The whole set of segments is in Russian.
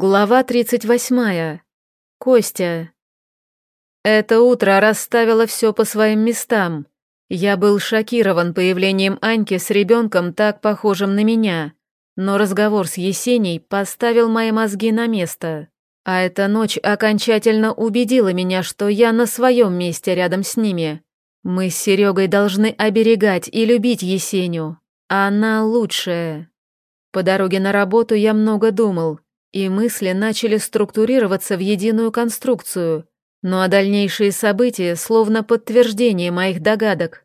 Глава 38. Костя. Это утро расставило все по своим местам. Я был шокирован появлением Аньки с ребенком, так похожим на меня. Но разговор с Есеней поставил мои мозги на место. А эта ночь окончательно убедила меня, что я на своем месте рядом с ними. Мы с Серегой должны оберегать и любить Есеню. Она лучшая. По дороге на работу я много думал, и мысли начали структурироваться в единую конструкцию, ну а дальнейшие события словно подтверждение моих догадок.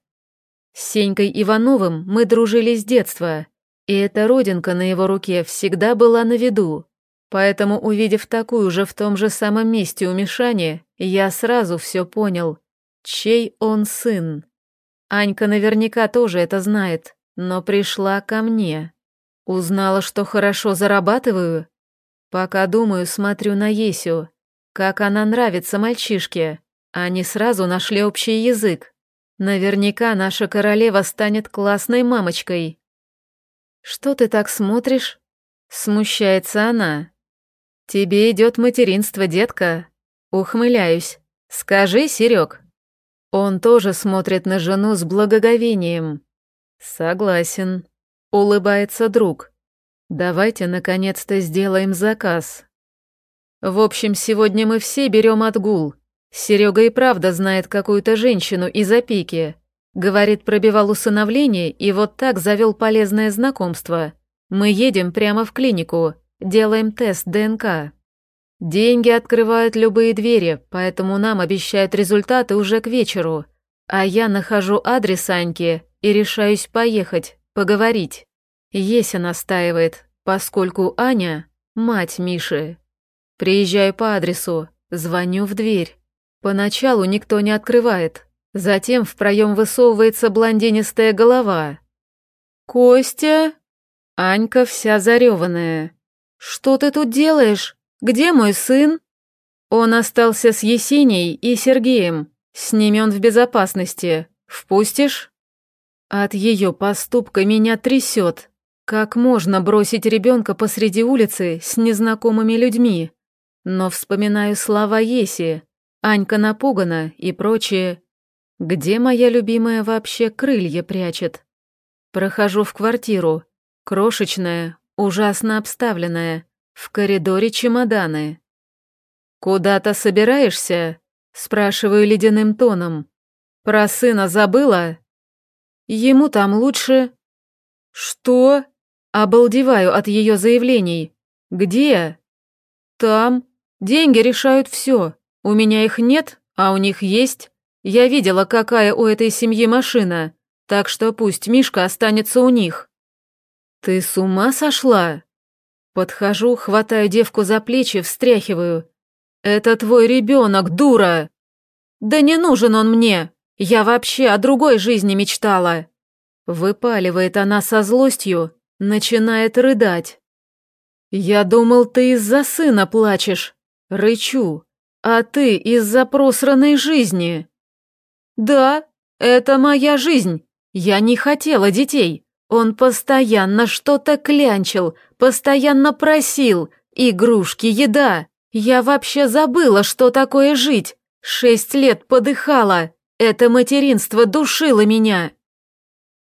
С Сенькой Ивановым мы дружили с детства, и эта родинка на его руке всегда была на виду, поэтому, увидев такую же в том же самом месте у Мишани, я сразу все понял, чей он сын. Анька наверняка тоже это знает, но пришла ко мне. Узнала, что хорошо зарабатываю, Пока думаю, смотрю на Есю. Как она нравится мальчишке. Они сразу нашли общий язык. Наверняка наша королева станет классной мамочкой. Что ты так смотришь? Смущается она. Тебе идет материнство, детка. Ухмыляюсь. Скажи, Серег. Он тоже смотрит на жену с благоговением. Согласен. Улыбается друг. Давайте, наконец-то, сделаем заказ. В общем, сегодня мы все берем отгул. Серега и правда знает какую-то женщину из опеки. Говорит, пробивал усыновление и вот так завел полезное знакомство. Мы едем прямо в клинику, делаем тест ДНК. Деньги открывают любые двери, поэтому нам обещают результаты уже к вечеру. А я нахожу адрес Аньки и решаюсь поехать, поговорить. Еся настаивает, поскольку Аня — мать Миши. Приезжаю по адресу, звоню в дверь. Поначалу никто не открывает. Затем в проем высовывается блондинистая голова. «Костя?» Анька вся зареванная. «Что ты тут делаешь? Где мой сын?» Он остался с Есенией и Сергеем. С ними он в безопасности. Впустишь? От ее поступка меня трясет. Как можно бросить ребенка посреди улицы с незнакомыми людьми? Но вспоминаю слова Еси, Анька напугана и прочее. Где моя любимая вообще крылья прячет? Прохожу в квартиру. Крошечная, ужасно обставленная. В коридоре чемоданы. «Куда-то собираешься?» Спрашиваю ледяным тоном. «Про сына забыла?» «Ему там лучше...» «Что?» Обалдеваю от ее заявлений. «Где?» «Там. Деньги решают все. У меня их нет, а у них есть. Я видела, какая у этой семьи машина, так что пусть Мишка останется у них». «Ты с ума сошла?» Подхожу, хватаю девку за плечи, встряхиваю. «Это твой ребенок, дура!» «Да не нужен он мне! Я вообще о другой жизни мечтала!» Выпаливает она со злостью, начинает рыдать. «Я думал, ты из-за сына плачешь», — рычу, «а ты из-за просранной жизни». «Да, это моя жизнь. Я не хотела детей. Он постоянно что-то клянчил, постоянно просил. Игрушки, еда. Я вообще забыла, что такое жить. Шесть лет подыхала. Это материнство душило меня.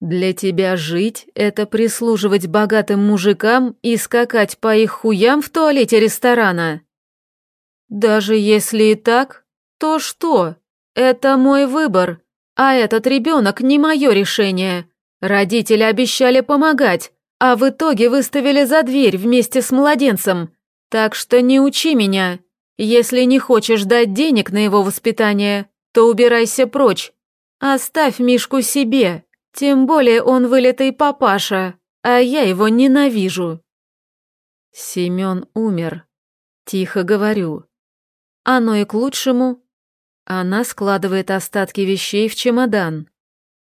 Для тебя жить — это прислуживать богатым мужикам и скакать по их хуям в туалете ресторана? Даже если и так, то что? Это мой выбор, а этот ребенок не мое решение. Родители обещали помогать, а в итоге выставили за дверь вместе с младенцем. Так что не учи меня. Если не хочешь дать денег на его воспитание, то убирайся прочь. Оставь Мишку себе. Тем более он вылитый папаша, а я его ненавижу. Семен умер. Тихо говорю. Оно и к лучшему. Она складывает остатки вещей в чемодан.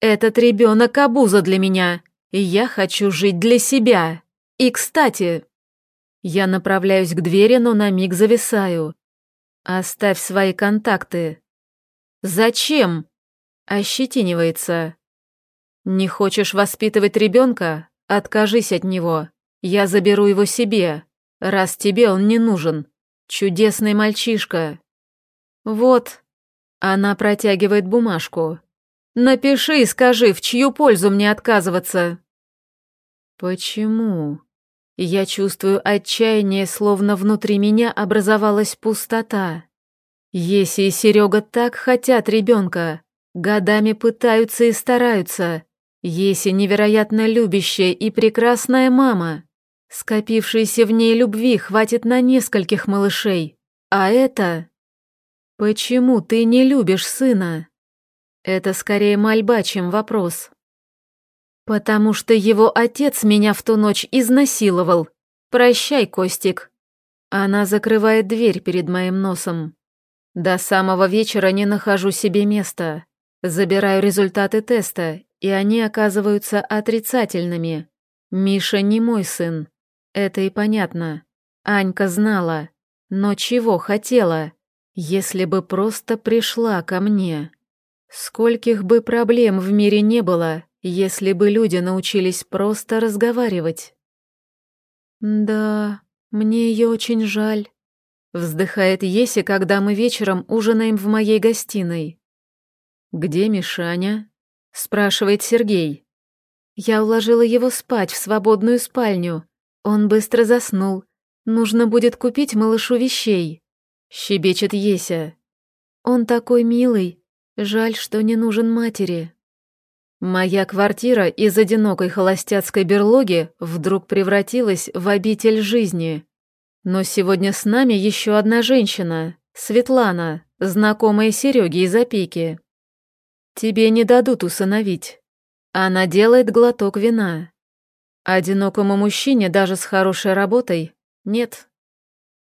Этот ребенок обуза для меня, и я хочу жить для себя. И, кстати, я направляюсь к двери, но на миг зависаю. Оставь свои контакты. Зачем? Ощетинивается. «Не хочешь воспитывать ребенка? Откажись от него. Я заберу его себе. раз тебе он не нужен. Чудесный мальчишка. Вот. Она протягивает бумажку. Напиши и скажи, в чью пользу мне отказываться. Почему? Я чувствую отчаяние, словно внутри меня образовалась пустота. Еси и Серега так хотят ребенка, годами пытаются и стараются. Еси невероятно любящая и прекрасная мама. Скопившейся в ней любви хватит на нескольких малышей. А это... Почему ты не любишь сына? Это скорее мольба, чем вопрос. Потому что его отец меня в ту ночь изнасиловал. Прощай, Костик. Она закрывает дверь перед моим носом. До самого вечера не нахожу себе места. Забираю результаты теста, и они оказываются отрицательными. Миша не мой сын. Это и понятно. Анька знала. Но чего хотела? Если бы просто пришла ко мне. Скольких бы проблем в мире не было, если бы люди научились просто разговаривать. Да, мне ее очень жаль. Вздыхает Еси, когда мы вечером ужинаем в моей гостиной. «Где Мишаня?» — спрашивает Сергей. Я уложила его спать в свободную спальню. Он быстро заснул. Нужно будет купить малышу вещей. Щебечет Еся. Он такой милый. Жаль, что не нужен матери. Моя квартира из одинокой холостяцкой берлоги вдруг превратилась в обитель жизни. Но сегодня с нами еще одна женщина, Светлана, знакомая Сереги из опеки. Тебе не дадут усыновить. Она делает глоток вина. Одинокому мужчине даже с хорошей работой нет.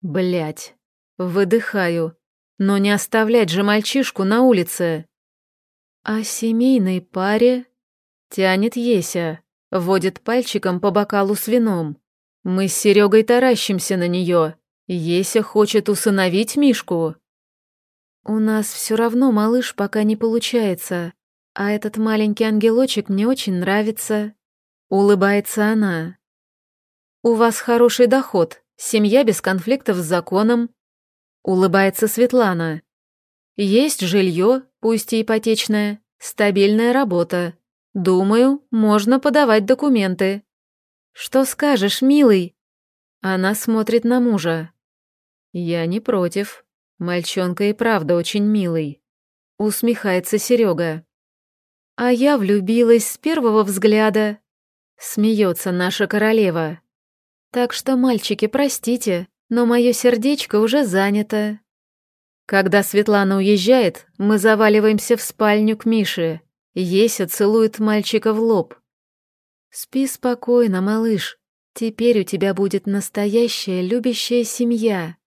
Блять. Выдыхаю. Но не оставлять же мальчишку на улице. А семейной паре тянет Еся, водит пальчиком по бокалу с вином. Мы с Серегой таращимся на нее. Еся хочет усыновить Мишку. У нас все равно малыш пока не получается, а этот маленький ангелочек мне очень нравится. Улыбается она. У вас хороший доход, семья без конфликтов с законом. Улыбается Светлана. Есть жилье, пусть и ипотечное, стабильная работа. Думаю, можно подавать документы. «Что скажешь, милый?» Она смотрит на мужа. «Я не против. Мальчонка и правда очень милый». Усмехается Серега. «А я влюбилась с первого взгляда». Смеется наша королева. «Так что, мальчики, простите, но мое сердечко уже занято». Когда Светлана уезжает, мы заваливаемся в спальню к Мише. Еся целует мальчика в лоб. Спи спокойно, малыш. Теперь у тебя будет настоящая любящая семья.